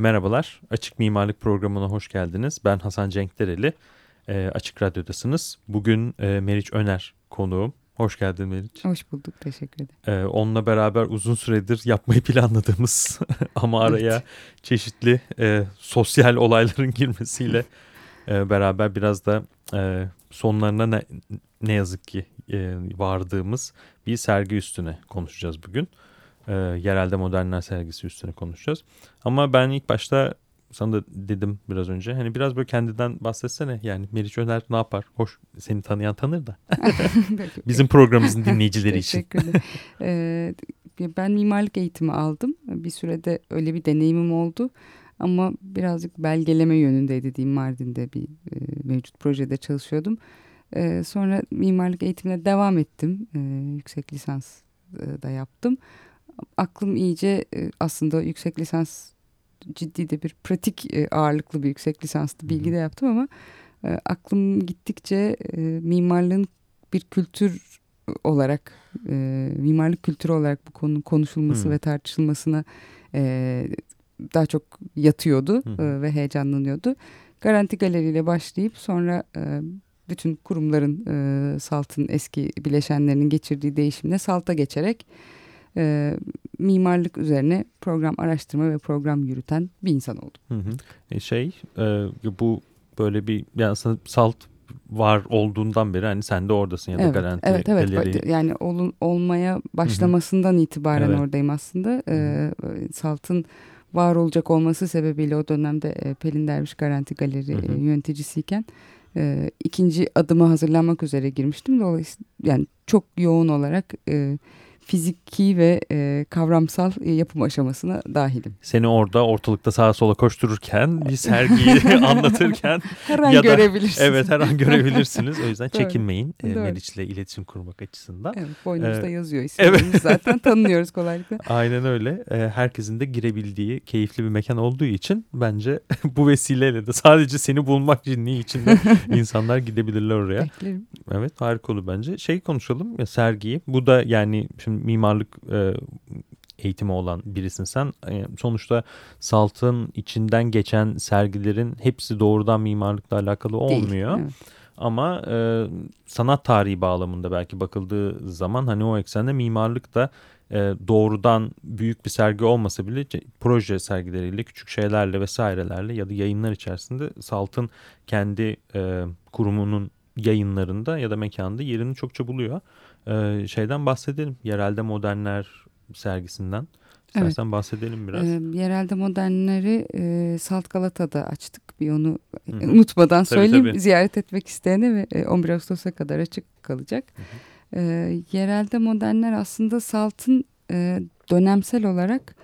Merhabalar, Açık Mimarlık Programı'na hoş geldiniz. Ben Hasan Cenkdereli, e, Açık Radyo'dasınız. Bugün e, Meriç Öner konuğum. Hoş geldin Meriç. Hoş bulduk, teşekkür ederim. E, onunla beraber uzun süredir yapmayı planladığımız ama araya evet. çeşitli e, sosyal olayların girmesiyle e, beraber biraz da e, sonlarına ne, ne yazık ki e, vardığımız bir sergi üstüne konuşacağız bugün. E, yerelde modernler sergisi üstüne konuşacağız. Ama ben ilk başta sana da dedim biraz önce. Hani biraz böyle kendinden bahsetsene. Yani Meriç Öner ne yapar? Hoş seni tanıyan tanır da. Bizim programımızın dinleyicileri için. Ee, ben mimarlık eğitimi aldım. Bir sürede öyle bir deneyimim oldu. Ama birazcık belgeleme yönündeydi diyeyim Mardin'de bir e, mevcut projede çalışıyordum. E, sonra mimarlık eğitimine devam ettim. E, yüksek lisans e, da yaptım. Aklım iyice e, aslında yüksek lisans ciddi de bir pratik e, ağırlıklı bir yüksek lisanslı bilgi de yaptım ama e, aklım gittikçe e, mimarlığın bir kültür olarak e, mimarlık kültürü olarak bu konunun konuşulması hmm. ve tartışılmasına e, daha çok yatıyordu hmm. e, ve heyecanlanıyordu. Garanti Galeri ile başlayıp sonra e, bütün kurumların e, Salt'ın eski bileşenlerinin geçirdiği değişimle Salt'a geçerek e, mimarlık üzerine program araştırma ve program yürüten bir insan oldum. Hı hı. E şey e, bu böyle bir yani Salt var olduğundan beri hani sen de oradasın ya da evet, garanti evet evet galeri... yani ol, olmaya başlamasından Hı-hı. itibaren evet. oradayım aslında. Ee, Salt'ın var olacak olması sebebiyle o dönemde e, Pelin Derviş Garanti Galeri Hı-hı. E, yöneticisiyken e, ikinci adıma hazırlanmak üzere girmiştim. Dolayısıyla yani çok yoğun olarak e, fiziki ve e, kavramsal e, yapım aşamasına dahilim. Seni orada ortalıkta sağa sola koştururken bir sergiyi anlatırken her an ya da, görebilirsiniz. Evet her an görebilirsiniz. O yüzden çekinmeyin e, Meriç'le iletişim kurmak açısından. Evet boynumuzda ee, yazıyor isimlerimiz evet. zaten tanınıyoruz kolaylıkla. Aynen öyle. E, herkesin de girebildiği keyifli bir mekan olduğu için bence bu vesileyle de sadece seni bulmak cinliği için de insanlar gidebilirler oraya. Beklerim. Evet harika olur bence. Şey konuşalım ya sergiyi. Bu da yani şimdi mimarlık e, eğitimi olan birisin sen. E, sonuçta Salt'ın içinden geçen sergilerin hepsi doğrudan mimarlıkla alakalı olmuyor. Değil, evet. Ama e, sanat tarihi bağlamında belki bakıldığı zaman hani o eksende mimarlık da e, doğrudan büyük bir sergi olmasa bile proje sergileriyle, küçük şeylerle vesairelerle ya da yayınlar içerisinde Salt'ın kendi e, kurumunun yayınlarında ya da mekanda yerini çokça buluyor. Ee, şeyden bahsedelim. Yerelde Modernler sergisinden. İstersen evet. bahsedelim biraz. Ee, yerelde modernleri e, Salt Galata'da açtık. Bir onu Hı -hı. unutmadan tabii, söyleyeyim. Tabii. Ziyaret etmek isteyene ve e, 11 Ağustos'a kadar açık kalacak. Hı -hı. E, yerelde modernler aslında Salt'ın e, dönemsel olarak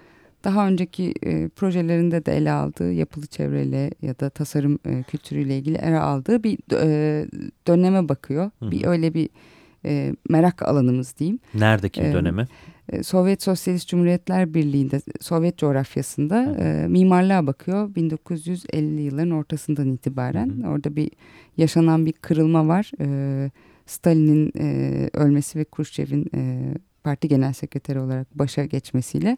daha önceki e, projelerinde de ele aldığı yapılı çevreyle ya da tasarım e, kültürüyle ilgili ele aldığı bir e, döneme bakıyor. Hı -hı. Bir öyle bir e, merak alanımız diyeyim. Neredeki e, dönemi? E, Sovyet Sosyalist Cumhuriyetler Birliği'nde Sovyet coğrafyasında e, mimarlığa bakıyor 1950 yılların ortasından itibaren. Hı hı. Orada bir yaşanan bir kırılma var. E, Stalin'in e, ölmesi ve Khrushchev'in e, parti genel sekreteri olarak başa geçmesiyle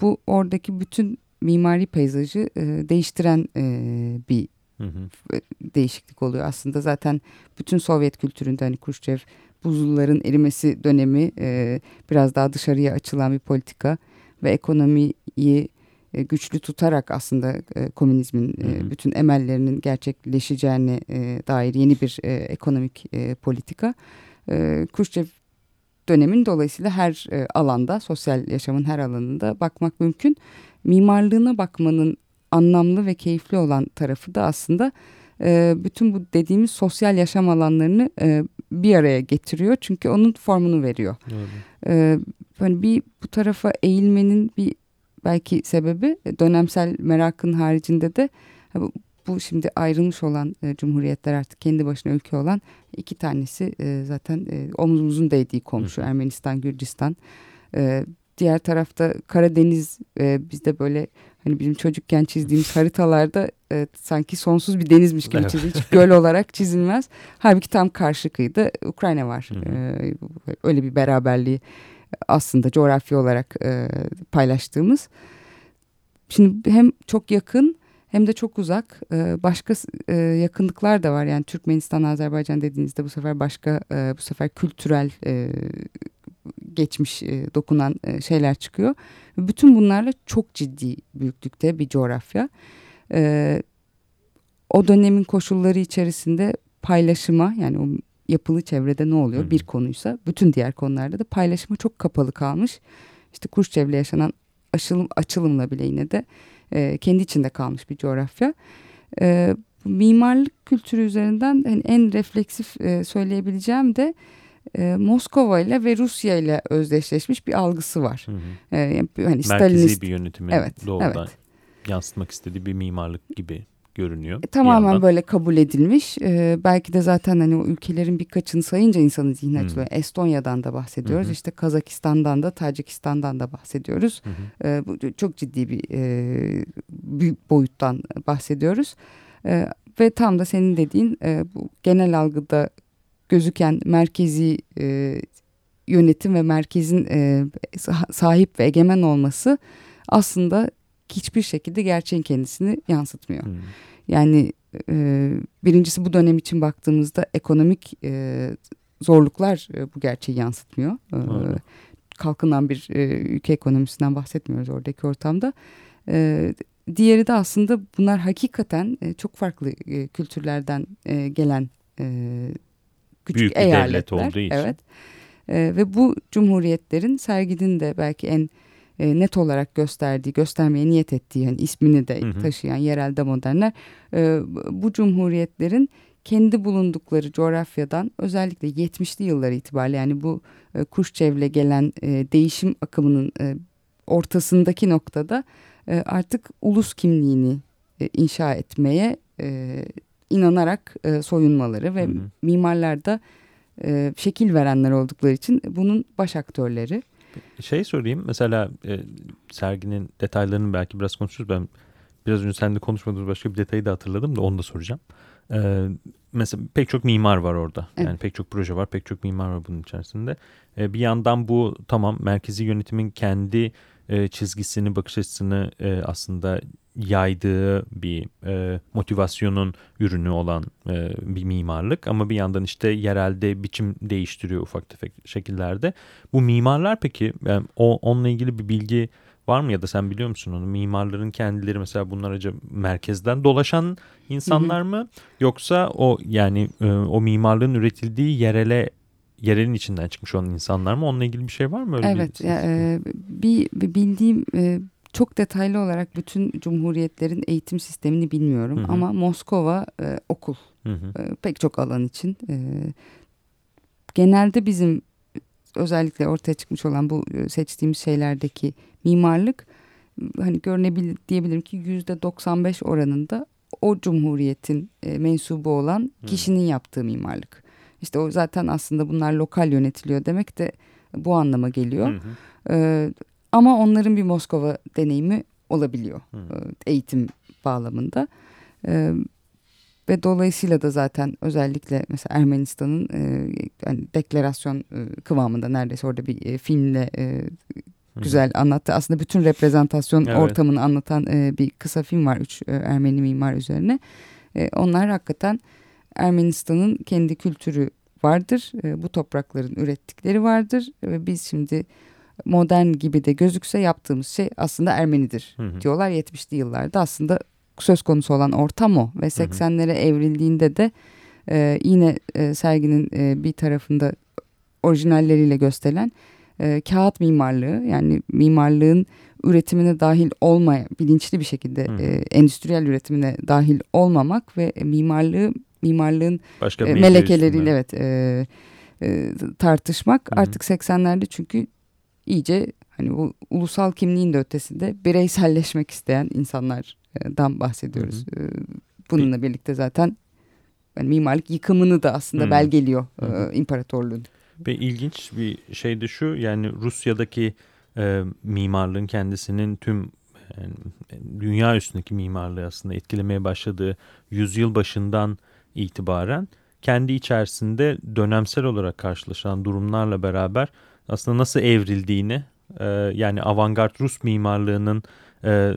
bu oradaki bütün mimari peyzajı e, değiştiren e, bir hı hı. değişiklik oluyor. Aslında zaten bütün Sovyet kültüründe hani Khrushchev buzulların erimesi dönemi e, biraz daha dışarıya açılan bir politika ve ekonomiyi e, güçlü tutarak aslında e, komünizmin e, bütün emellerinin gerçekleşeceğine e, dair yeni bir e, ekonomik e, politika. E, Khrushchev dönemin dolayısıyla her e, alanda, sosyal yaşamın her alanında bakmak mümkün. Mimarlığına bakmanın anlamlı ve keyifli olan tarafı da aslında e, bütün bu dediğimiz sosyal yaşam alanlarını e, bir araya getiriyor. Çünkü onun formunu veriyor. E, hani bir bu tarafa eğilmenin bir belki sebebi e, dönemsel merakın haricinde de bu, bu şimdi ayrılmış olan e, cumhuriyetler artık kendi başına ülke olan iki tanesi e, zaten e, omuzumuzun değdiği komşu Hı. Ermenistan, Gürcistan. E, diğer tarafta Karadeniz e, bizde böyle hani bizim çocukken çizdiğimiz haritalarda e, sanki sonsuz bir denizmiş gibi evet. çizilmiş. Hiç göl olarak çizilmez. Halbuki tam karşı kıyıda Ukrayna var. E, öyle bir beraberliği aslında coğrafya olarak e, paylaştığımız. şimdi hem çok yakın hem de çok uzak e, başka e, yakınlıklar da var. Yani Türkmenistan, Azerbaycan dediğinizde bu sefer başka e, bu sefer kültürel e, geçmiş e, dokunan e, şeyler çıkıyor. Bütün bunlarla çok ciddi büyüklükte bir coğrafya. E, o dönemin koşulları içerisinde paylaşıma yani o yapılı çevrede ne oluyor Hı. bir konuysa bütün diğer konularda da paylaşıma çok kapalı kalmış. İşte Kurşçev'le yaşanan açılım, açılımla bile yine de e, kendi içinde kalmış bir coğrafya. E, mimarlık kültürü üzerinden hani en refleksif e, söyleyebileceğim de e, Moskova ile ve Rusya ile özdeşleşmiş bir algısı var. Hı hı. E, hani Merkezi Stalinist... bir yönetimi evet, doğrudan evet. yansıtmak istediği bir mimarlık gibi görünüyor. E, tamamen böyle kabul edilmiş. E, belki de zaten hani o ülkelerin birkaçını sayınca insanın zihni hmm. açılıyor. Estonya'dan da bahsediyoruz. Hmm. İşte Kazakistan'dan da Tacikistan'dan da bahsediyoruz. Hmm. E, bu çok ciddi bir e, büyük boyuttan bahsediyoruz. E, ve tam da senin dediğin e, bu genel algıda gözüken merkezi e, yönetim ve merkezin e, sahip ve egemen olması aslında hiçbir şekilde gerçeğin kendisini yansıtmıyor. Hmm. Yani e, birincisi bu dönem için baktığımızda ekonomik e, zorluklar e, bu gerçeği yansıtmıyor. E, kalkınan bir e, ülke ekonomisinden bahsetmiyoruz oradaki ortamda. E, diğeri de aslında bunlar hakikaten e, çok farklı e, kültürlerden e, gelen e, küçük Büyük bir eyaletler. devlet olduğu için. Evet. E, ve bu cumhuriyetlerin serginin de belki en e, net olarak gösterdiği, göstermeye niyet ettiği yani ismini de hı hı. taşıyan yerelde modernler e, bu cumhuriyetlerin kendi bulundukları coğrafyadan özellikle 70'li yıllar itibariyle yani bu e, Kuşçev'le gelen e, değişim akımının e, ortasındaki noktada e, artık ulus kimliğini e, inşa etmeye e, inanarak e, soyunmaları ve hı hı. mimarlar da e, şekil verenler oldukları için bunun baş aktörleri. Şey sorayım mesela e, serginin detaylarını belki biraz konuşuruz. Ben biraz önce seninle konuşmadığımız başka bir detayı da hatırladım da onu da soracağım. E, mesela pek çok mimar var orada. Evet. Yani pek çok proje var, pek çok mimar var bunun içerisinde. E, bir yandan bu tamam merkezi yönetimin kendi e, çizgisini, bakış açısını e, aslında yaydığı bir e, motivasyonun ürünü olan e, bir mimarlık ama bir yandan işte yerelde biçim değiştiriyor ufak tefek şekillerde. Bu mimarlar peki yani o onunla ilgili bir bilgi var mı ya da sen biliyor musun onu? Mimarların kendileri mesela bunlar acaba merkezden dolaşan insanlar mı yoksa o yani e, o mimarlığın üretildiği yerele yerelin içinden çıkmış olan insanlar mı? Onunla ilgili bir şey var mı? Öyle evet. Bir, ya, e, bir, bir bildiğim e, çok detaylı olarak bütün cumhuriyetlerin eğitim sistemini bilmiyorum. Hı hı. Ama Moskova e, okul. Hı hı. E, pek çok alan için. E, genelde bizim özellikle ortaya çıkmış olan bu e, seçtiğimiz şeylerdeki mimarlık hani görünebilir diyebilirim ki yüzde 95 oranında o cumhuriyetin e, mensubu olan kişinin hmm. yaptığı mimarlık. İşte o zaten aslında bunlar lokal yönetiliyor demek de bu anlama geliyor. Hı hı. Ama onların bir Moskova deneyimi olabiliyor hı. eğitim bağlamında. ve dolayısıyla da zaten özellikle mesela Ermenistan'ın e, yani deklarasyon e, kıvamında neredeyse orada bir e, filmle e, güzel anlattı. Aslında bütün reprezentasyon evet. ortamını anlatan e, bir kısa film var üç e, Ermeni mimar üzerine. E, onlar hakikaten Ermenistan'ın kendi kültürü vardır. E, bu toprakların ürettikleri vardır. Ve biz şimdi modern gibi de gözükse yaptığımız şey aslında Ermenidir hı hı. diyorlar 70'li yıllarda. Aslında söz konusu olan ortam o ve 80'lere evrildiğinde de e, yine e, serginin e, bir tarafında orijinalleriyle gösterilen e, kağıt mimarlığı yani mimarlığın üretimine dahil olmaya bilinçli bir şekilde e, endüstriyel üretimine dahil olmamak ve mimarlığı mimarlığın Başka e, melekeleriyle evet e, e, tartışmak Hı-hı. artık 80'lerde çünkü iyice hani bu ulusal kimliğin de ötesinde bireyselleşmek isteyen insanlardan bahsediyoruz. Hı hı. Bununla birlikte zaten yani mimarlık yıkımını da aslında hı. belgeliyor hı hı. imparatorluğun. Ve ilginç bir şey de şu yani Rusya'daki e, mimarlığın kendisinin tüm yani, dünya üstündeki mimarlığı aslında etkilemeye başladığı yüzyıl başından itibaren kendi içerisinde dönemsel olarak karşılaşan durumlarla beraber aslında nasıl evrildiğini e, yani avantgard Rus mimarlığının e,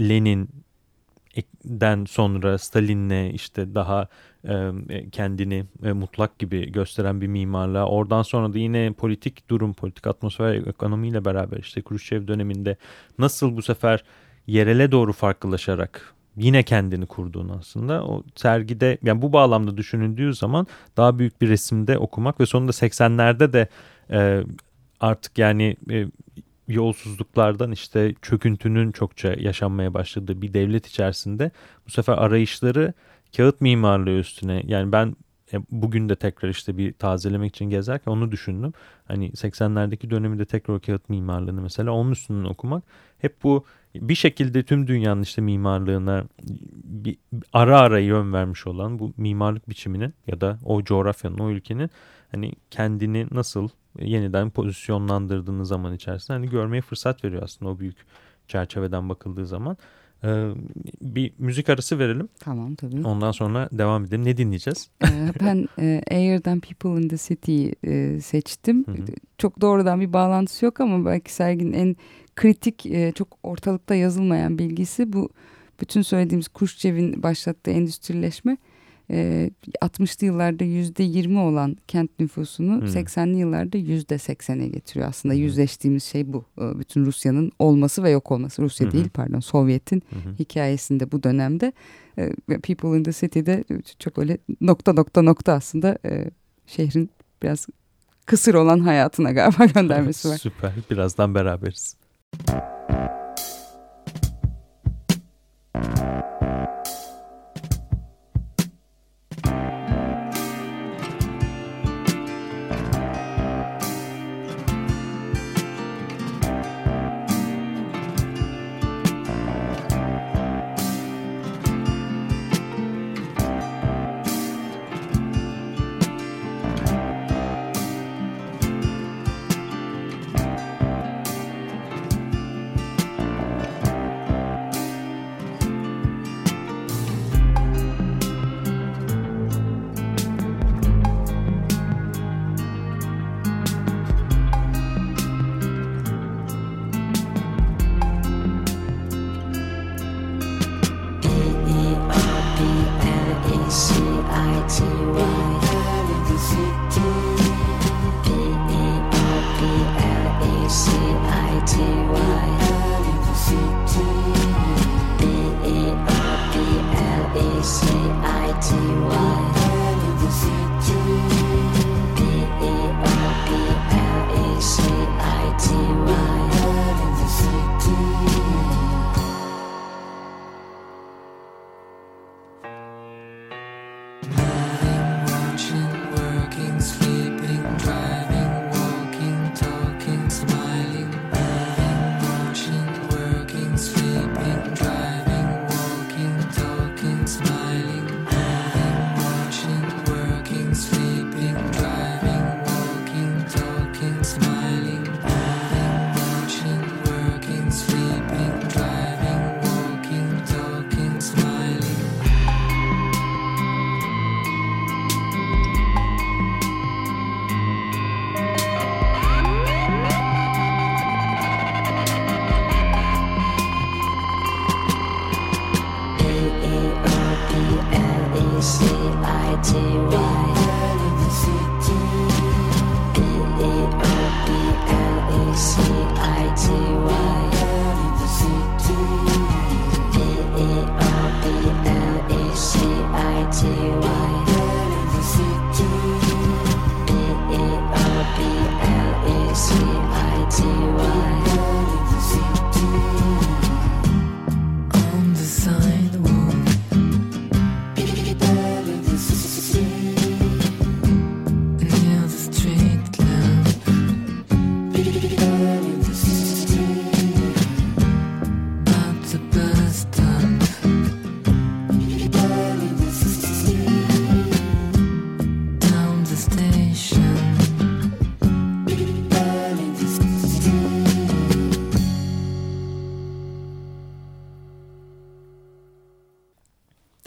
Lenin'den sonra Stalin'le işte daha e, kendini e, mutlak gibi gösteren bir mimarlığa oradan sonra da yine politik durum, politik atmosfer, ekonomiyle beraber işte Khrushchev döneminde nasıl bu sefer yerele doğru farklılaşarak yine kendini kurduğunu aslında o sergide yani bu bağlamda düşünüldüğü zaman daha büyük bir resimde okumak ve sonunda 80'lerde de e, artık yani e, yolsuzluklardan işte çöküntünün çokça yaşanmaya başladığı bir devlet içerisinde bu sefer arayışları kağıt mimarlığı üstüne yani ben e, bugün de tekrar işte bir tazelemek için gezerken onu düşündüm. Hani 80'lerdeki döneminde tekrar kağıt mimarlığını mesela onun üstünden okumak hep bu bir şekilde tüm dünyanın işte mimarlığına bir ara ara yön vermiş olan bu mimarlık biçiminin ya da o coğrafyanın o ülkenin hani kendini nasıl yeniden pozisyonlandırdığınız zaman içerisinde hani görmeye fırsat veriyor aslında o büyük çerçeveden bakıldığı zaman. Ee, bir müzik arası verelim. Tamam tabii. Ondan sonra devam edelim. Ne dinleyeceğiz? Ee, ben e, Air'dan People in the City'yi e, seçtim. Hı hı. Çok doğrudan bir bağlantısı yok ama belki serginin en kritik, e, çok ortalıkta yazılmayan bilgisi bu bütün söylediğimiz Khrushchev'in başlattığı endüstrileşme e, 60'lı yıllarda yüzde 20 olan kent nüfusunu hmm. 80'li yıllarda yüzde 80'e getiriyor. Aslında hmm. yüzleştiğimiz şey bu. E, bütün Rusya'nın olması ve yok olması. Rusya hmm. değil pardon Sovyet'in hmm. hikayesinde bu dönemde. E, People in the City'de çok öyle nokta nokta nokta aslında e, şehrin biraz kısır olan hayatına galiba göndermesi var. Süper. Birazdan beraberiz.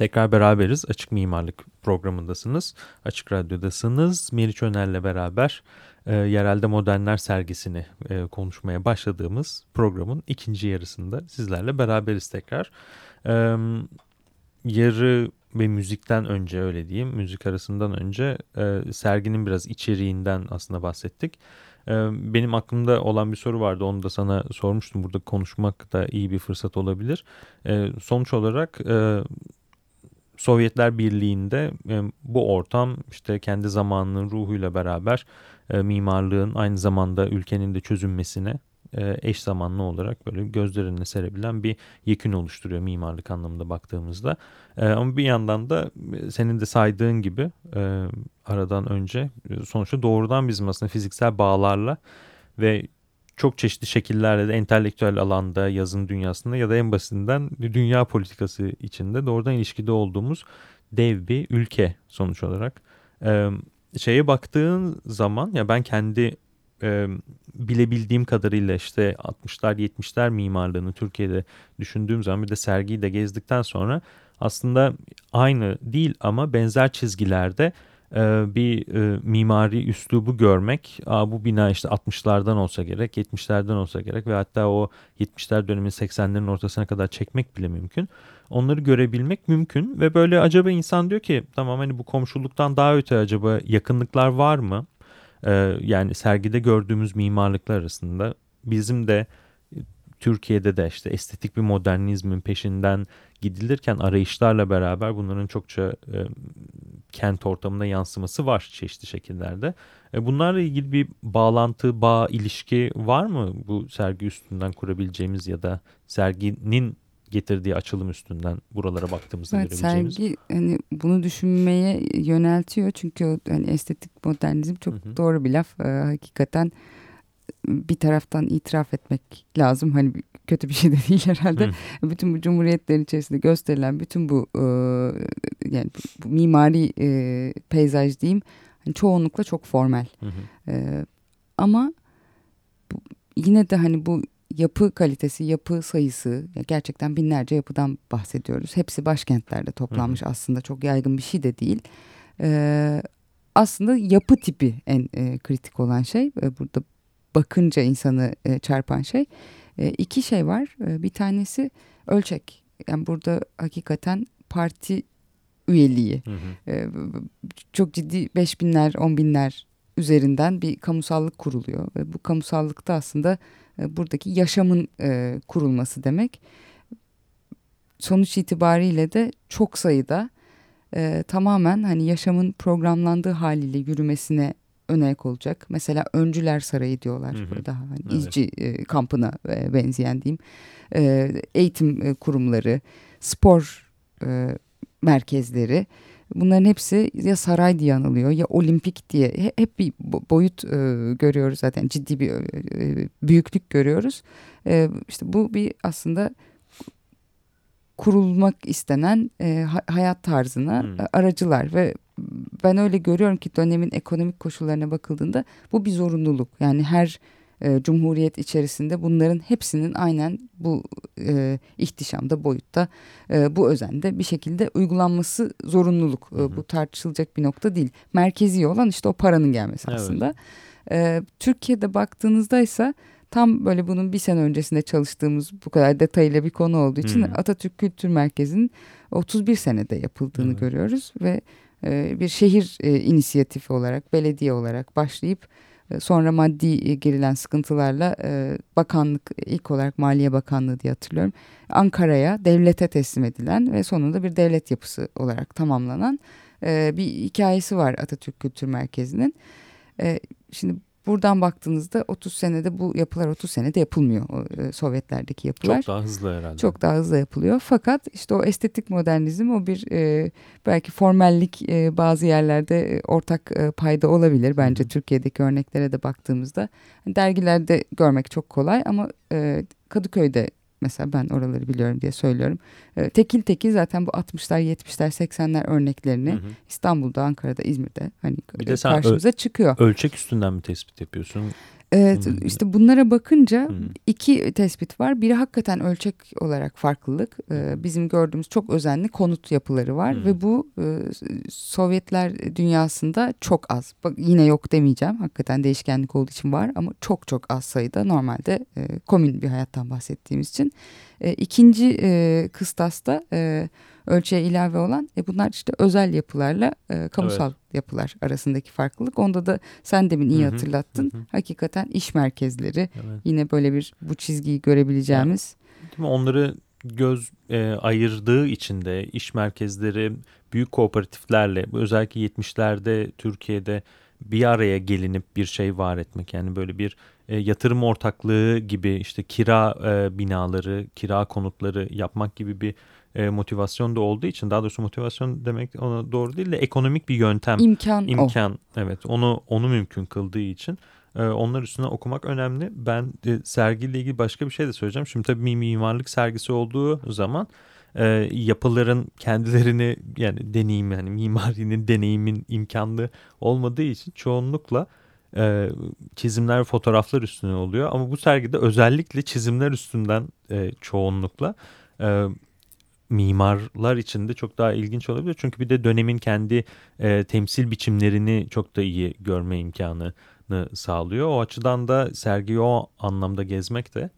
Tekrar beraberiz. Açık Mimarlık programındasınız. Açık Radyo'dasınız. Meriç Öner'le beraber e, Yerelde Modernler sergisini e, konuşmaya başladığımız programın ikinci yarısında sizlerle beraberiz tekrar. E, yarı ve müzikten önce öyle diyeyim, müzik arasından önce e, serginin biraz içeriğinden aslında bahsettik. E, benim aklımda olan bir soru vardı, onu da sana sormuştum. Burada konuşmak da iyi bir fırsat olabilir. E, sonuç olarak... Sovyetler Birliği'nde e, bu ortam işte kendi zamanının ruhuyla beraber e, mimarlığın aynı zamanda ülkenin de çözünmesine e, eş zamanlı olarak böyle gözler önüne serebilen bir yekün oluşturuyor mimarlık anlamında baktığımızda. Ama bir yandan da senin de saydığın gibi aradan önce sonuçta doğrudan bizim aslında fiziksel bağlarla ve çok çeşitli şekillerle de entelektüel alanda, yazın dünyasında ya da en basitinden dünya politikası içinde doğrudan ilişkide olduğumuz dev bir ülke sonuç olarak. Ee, şeye baktığın zaman ya ben kendi e, bilebildiğim kadarıyla işte 60'lar 70'ler mimarlığını Türkiye'de düşündüğüm zaman bir de sergiyi de gezdikten sonra aslında aynı değil ama benzer çizgilerde bir e, mimari üslubu görmek Aa, bu bina işte 60'lardan olsa gerek 70'lerden olsa gerek ve hatta o 70'ler dönemin 80'lerin ortasına kadar çekmek bile mümkün. Onları görebilmek mümkün ve böyle acaba insan diyor ki tamam hani bu komşuluktan daha öte acaba yakınlıklar var mı? Ee, yani sergide gördüğümüz mimarlıklar arasında bizim de Türkiye'de de işte estetik bir modernizmin peşinden gidilirken arayışlarla beraber bunların çokça e, kent ortamında yansıması var çeşitli şekillerde. E, bunlarla ilgili bir bağlantı, bağ, ilişki var mı bu sergi üstünden kurabileceğimiz ya da serginin getirdiği açılım üstünden buralara baktığımızda evet, görebileceğimiz. Sergi hani bunu düşünmeye yöneltiyor çünkü hani estetik modernizm çok hı hı. doğru bir laf. Ee, hakikaten bir taraftan itiraf etmek lazım. Hani kötü bir şey de değil herhalde. Hı. Bütün bu cumhuriyetlerin içerisinde gösterilen bütün bu e, yani bu mimari e, peyzaj diyeyim hani çoğunlukla çok formel. Hı hı. E, ama bu, yine de hani bu yapı kalitesi, yapı sayısı gerçekten binlerce yapıdan bahsediyoruz. Hepsi başkentlerde toplanmış hı hı. aslında çok yaygın bir şey de değil. E, aslında yapı tipi en e, kritik olan şey. E, burada bakınca insanı e, çarpan şey. E, iki şey var. E, bir tanesi ölçek. Yani burada hakikaten parti üyeliği. Hı hı. E, çok ciddi beş binler, on binler üzerinden bir kamusallık kuruluyor. Ve bu kamusallıkta aslında e, buradaki yaşamın e, kurulması demek. Sonuç itibariyle de çok sayıda e, tamamen hani yaşamın programlandığı haliyle yürümesine önayak olacak. Mesela Öncüler Sarayı diyorlar. Hı hı. Daha hani evet. izci e, kampına e, benzeyen diyeyim. E, eğitim e, kurumları, spor e, merkezleri. Bunların hepsi ya saray diye anılıyor ya olimpik diye hep bir boyut e, görüyoruz zaten ciddi bir e, büyüklük görüyoruz. E, işte bu bir aslında kurulmak istenen e, hayat tarzına hmm. aracılar ve ben öyle görüyorum ki dönemin ekonomik koşullarına bakıldığında bu bir zorunluluk. Yani her e, cumhuriyet içerisinde bunların hepsinin aynen bu e, ihtişamda, boyutta, e, bu özende bir şekilde uygulanması zorunluluk. Hı hı. E, bu tartışılacak bir nokta değil. Merkezi olan işte o paranın gelmesi evet. aslında. E, Türkiye'de baktığınızda ise tam böyle bunun bir sene öncesinde çalıştığımız bu kadar detaylı bir konu olduğu için hmm. Atatürk Kültür Merkezi'nin 31 senede yapıldığını hmm. görüyoruz ve e, bir şehir e, inisiyatifi olarak belediye olarak başlayıp e, sonra maddi girilen sıkıntılarla bakanlık ilk olarak Maliye Bakanlığı diye hatırlıyorum Ankara'ya devlete teslim edilen ve sonunda bir devlet yapısı olarak tamamlanan bir hikayesi var Atatürk Kültür Merkezi'nin. Şimdi Buradan baktığınızda 30 senede bu yapılar 30 senede yapılmıyor. E, Sovyetlerdeki yapılar. Çok daha hızlı herhalde. Çok daha hızlı yapılıyor. Fakat işte o estetik modernizm o bir e, belki formellik e, bazı yerlerde e, ortak e, payda olabilir. Bence. Türkiye'deki örneklere de baktığımızda. Dergilerde görmek çok kolay ama e, Kadıköy'de Mesela ben oraları biliyorum diye söylüyorum. E, tekil tekil zaten bu 60'lar, 70'ler, 80'ler örneklerini hı hı. İstanbul'da, Ankara'da, İzmir'de hani bir de sen karşımıza çıkıyor. Ölçek üstünden mi tespit yapıyorsun? Evet hmm. işte bunlara bakınca hmm. iki tespit var. Biri hakikaten ölçek olarak farklılık. Ee, bizim gördüğümüz çok özenli konut yapıları var hmm. ve bu e, Sovyetler dünyasında çok az. Bak yine yok demeyeceğim. Hakikaten değişkenlik olduğu için var ama çok çok az sayıda normalde e, komün bir hayattan bahsettiğimiz için. E, ikinci e, kıstasta e, ölçüye ilave olan e, bunlar işte özel yapılarla e, kamusal evet. yapılar arasındaki farklılık. Onda da sen demin iyi Hı-hı. hatırlattın. Hı-hı. Hakikaten iş merkezleri evet. yine böyle bir bu çizgiyi görebileceğimiz. Yani, onları göz e, ayırdığı için de iş merkezleri büyük kooperatiflerle özellikle 70'lerde Türkiye'de bir araya gelinip bir şey var etmek yani böyle bir e, yatırım ortaklığı gibi işte kira e, binaları, kira konutları yapmak gibi bir e, motivasyon da olduğu için daha doğrusu motivasyon demek ona doğru değil de ekonomik bir yöntem imkan imkan o. evet onu onu mümkün kıldığı için e, onlar üstüne okumak önemli. Ben e, sergiyle ilgili başka bir şey de söyleyeceğim. Şimdi tabii mimarlık sergisi olduğu zaman e, yapıların kendilerini yani deneyim yani mimarinin deneyimin imkanlı olmadığı için çoğunlukla e, çizimler ve fotoğraflar üstüne oluyor. Ama bu sergide özellikle çizimler üstünden e, çoğunlukla e, mimarlar için de çok daha ilginç olabilir. Çünkü bir de dönemin kendi e, temsil biçimlerini çok da iyi görme imkanını sağlıyor. O açıdan da sergiyi o anlamda gezmek de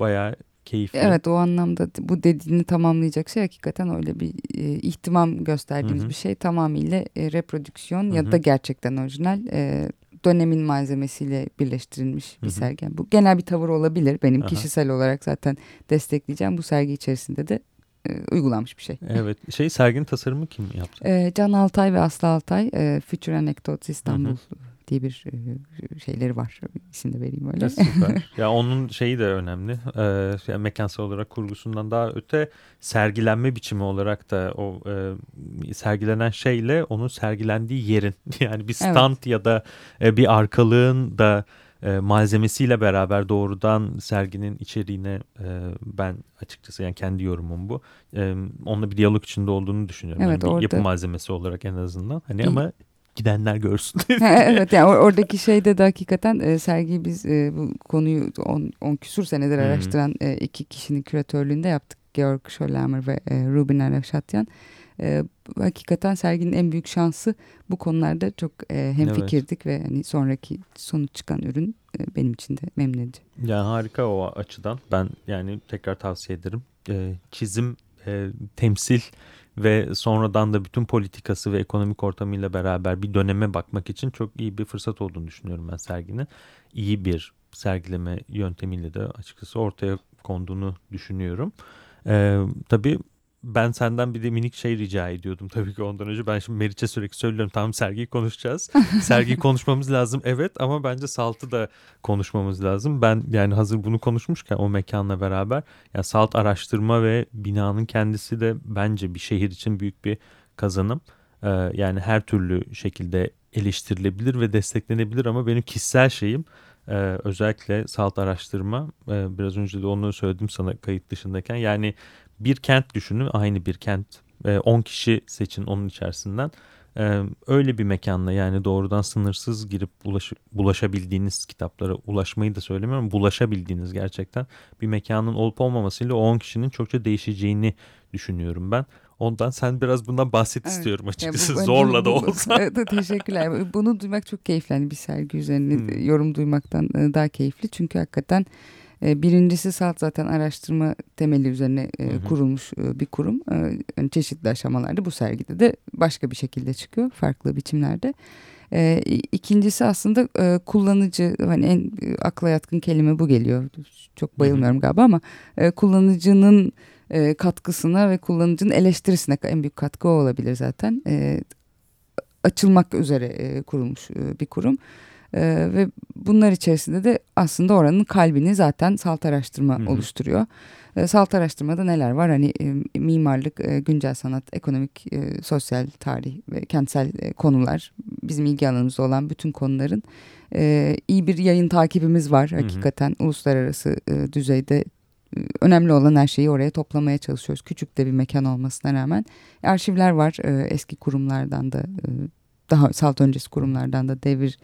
bayağı keyifli. Evet o anlamda bu dediğini tamamlayacak şey hakikaten öyle bir e, ihtimam gösterdiğimiz Hı-hı. bir şey. Tamamıyla e, reprodüksiyon Hı-hı. ya da gerçekten orijinal e, dönemin malzemesiyle birleştirilmiş bir sergi. Bu genel bir tavır olabilir. Benim Aha. kişisel olarak zaten destekleyeceğim. Bu sergi içerisinde de uygulanmış bir şey. Evet. Şey serginin tasarımı kim yaptı? E, Can Altay ve Aslı Altay e, Future Anecdotes İstanbul Hı -hı. diye bir e, şeyleri var. İsim de vereyim öyle. Süper. ya onun şeyi de önemli. E, yani mekansal olarak kurgusundan daha öte sergilenme biçimi olarak da o e, sergilenen şeyle onun sergilendiği yerin yani bir stand evet. ya da e, bir arkalığın da e, malzemesiyle beraber doğrudan serginin içeriğine e, ben açıkçası yani kendi yorumum bu. E, onunla bir diyalog içinde olduğunu düşünüyorum. Evet, yani orada... yapı malzemesi olarak en azından. Hani ama gidenler görsün. evet yani oradaki şeyde de hakikaten e, sergiyi biz e, bu konuyu 10 küsur senedir araştıran e, iki kişinin küratörlüğünde yaptık. Georg Schollemer ve e, Ruben Arashatyan e, hakikaten serginin en büyük şansı bu konularda çok e, hemfikirdik evet. ve hani sonraki sonuç çıkan ürün e, benim için de memnun edici. Yani harika o açıdan. Ben yani tekrar tavsiye ederim. E, çizim, e, temsil ve sonradan da bütün politikası ve ekonomik ortamıyla beraber bir döneme bakmak için çok iyi bir fırsat olduğunu düşünüyorum ben serginin. İyi bir sergileme yöntemiyle de açıkçası ortaya konduğunu düşünüyorum. Ee, tabii ben senden bir de minik şey rica ediyordum tabii ki ondan önce. Ben şimdi Meriç'e sürekli söylüyorum tamam sergiyi konuşacağız. sergiyi konuşmamız lazım evet ama bence Salt'ı da konuşmamız lazım. Ben yani hazır bunu konuşmuşken o mekanla beraber yani Salt araştırma ve binanın kendisi de bence bir şehir için büyük bir kazanım. Ee, yani her türlü şekilde eleştirilebilir ve desteklenebilir ama benim kişisel şeyim ee, özellikle salt araştırma e, biraz önce de onu söyledim sana kayıt dışındayken yani bir kent düşünün aynı bir kent 10 e, kişi seçin onun içerisinden e, öyle bir mekanla yani doğrudan sınırsız girip ulaş, bulaşabildiğiniz kitaplara ulaşmayı da söylemiyorum bulaşabildiğiniz gerçekten bir mekanın olup olmamasıyla o 10 kişinin çokça değişeceğini düşünüyorum ben. Ondan sen biraz bundan bahset evet. istiyorum açıkçası yani bu, zorla da olsa. Evet, teşekkürler. Bunu duymak çok keyifli. Yani bir sergi üzerine hmm. yorum duymaktan e, daha keyifli. Çünkü hakikaten birincisi SALT zaten araştırma temeli üzerine e, hı hı. kurulmuş bir kurum. Yani çeşitli aşamalarda bu sergide de başka bir şekilde çıkıyor. Farklı biçimlerde. İkincisi aslında kullanıcı hani en akla yatkın kelime bu geliyor. Çok bayılmıyorum hı hı. galiba ama kullanıcının e, katkısına ve kullanıcının eleştirisine en büyük katkı o olabilir zaten. E, açılmak üzere e, kurulmuş e, bir kurum. E, ve bunlar içerisinde de aslında oranın kalbini zaten salt araştırma Hı -hı. oluşturuyor. E, salt araştırmada neler var? Hani e, mimarlık, e, güncel sanat, ekonomik, e, sosyal, tarih ve kentsel e, konular bizim ilgi alanımızda olan bütün konuların e, iyi bir yayın takibimiz var. Hakikaten Hı -hı. uluslararası e, düzeyde önemli olan her şeyi oraya toplamaya çalışıyoruz. Küçük de bir mekan olmasına rağmen. Arşivler var e, eski kurumlardan da e, daha salt öncesi kurumlardan da devir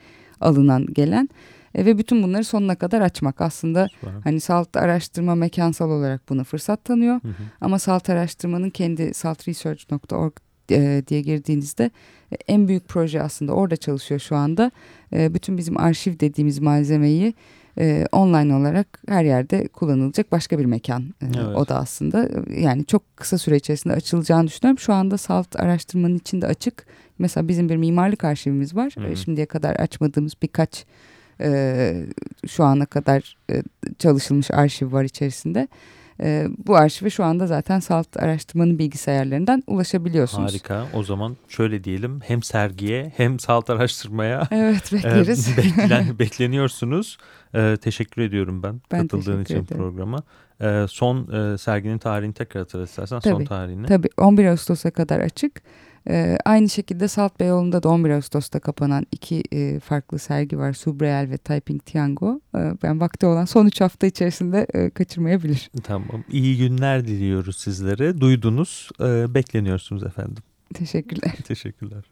alınan gelen. E, ve bütün bunları sonuna kadar açmak aslında Süper. hani salt araştırma mekansal olarak buna fırsat tanıyor. Hı hı. Ama salt araştırmanın kendi saltresearch.org e, diye girdiğinizde e, en büyük proje aslında orada çalışıyor şu anda. E, bütün bizim arşiv dediğimiz malzemeyi e, online olarak her yerde kullanılacak başka bir mekan e, Evet. o da aslında. Yani çok kısa süre içerisinde açılacağını düşünüyorum. Şu anda salt araştırmanın içinde açık. Mesela bizim bir mimarlık arşivimiz var. Hı hı. E, Şimdiye kadar açmadığımız birkaç e, şu ana kadar e, çalışılmış arşiv var içerisinde. E, bu arşive şu anda zaten salt araştırmanın bilgisayarlarından ulaşabiliyorsunuz. Harika. O zaman şöyle diyelim hem sergiye hem salt araştırmaya Evet e, bekleriz. beklen, bekleniyorsunuz. E, teşekkür ediyorum ben, Ben katıldığın için ederim. programa. E, son e, serginin tarihini tekrar hatırlat istersen. Son Tabii, tarihini. Tabii 11 Ağustos'a kadar açık. Ee, aynı şekilde Salt Beyoğlu'nda da 11 Ağustos'ta kapanan iki e, farklı sergi var. Subreel ve Typing Tiango. Ee, ben vakti olan son 3 hafta içerisinde e, kaçırmayabilir. Tamam. İyi günler diliyoruz sizlere. Duydunuz. E, bekleniyorsunuz efendim. Teşekkürler. Teşekkürler.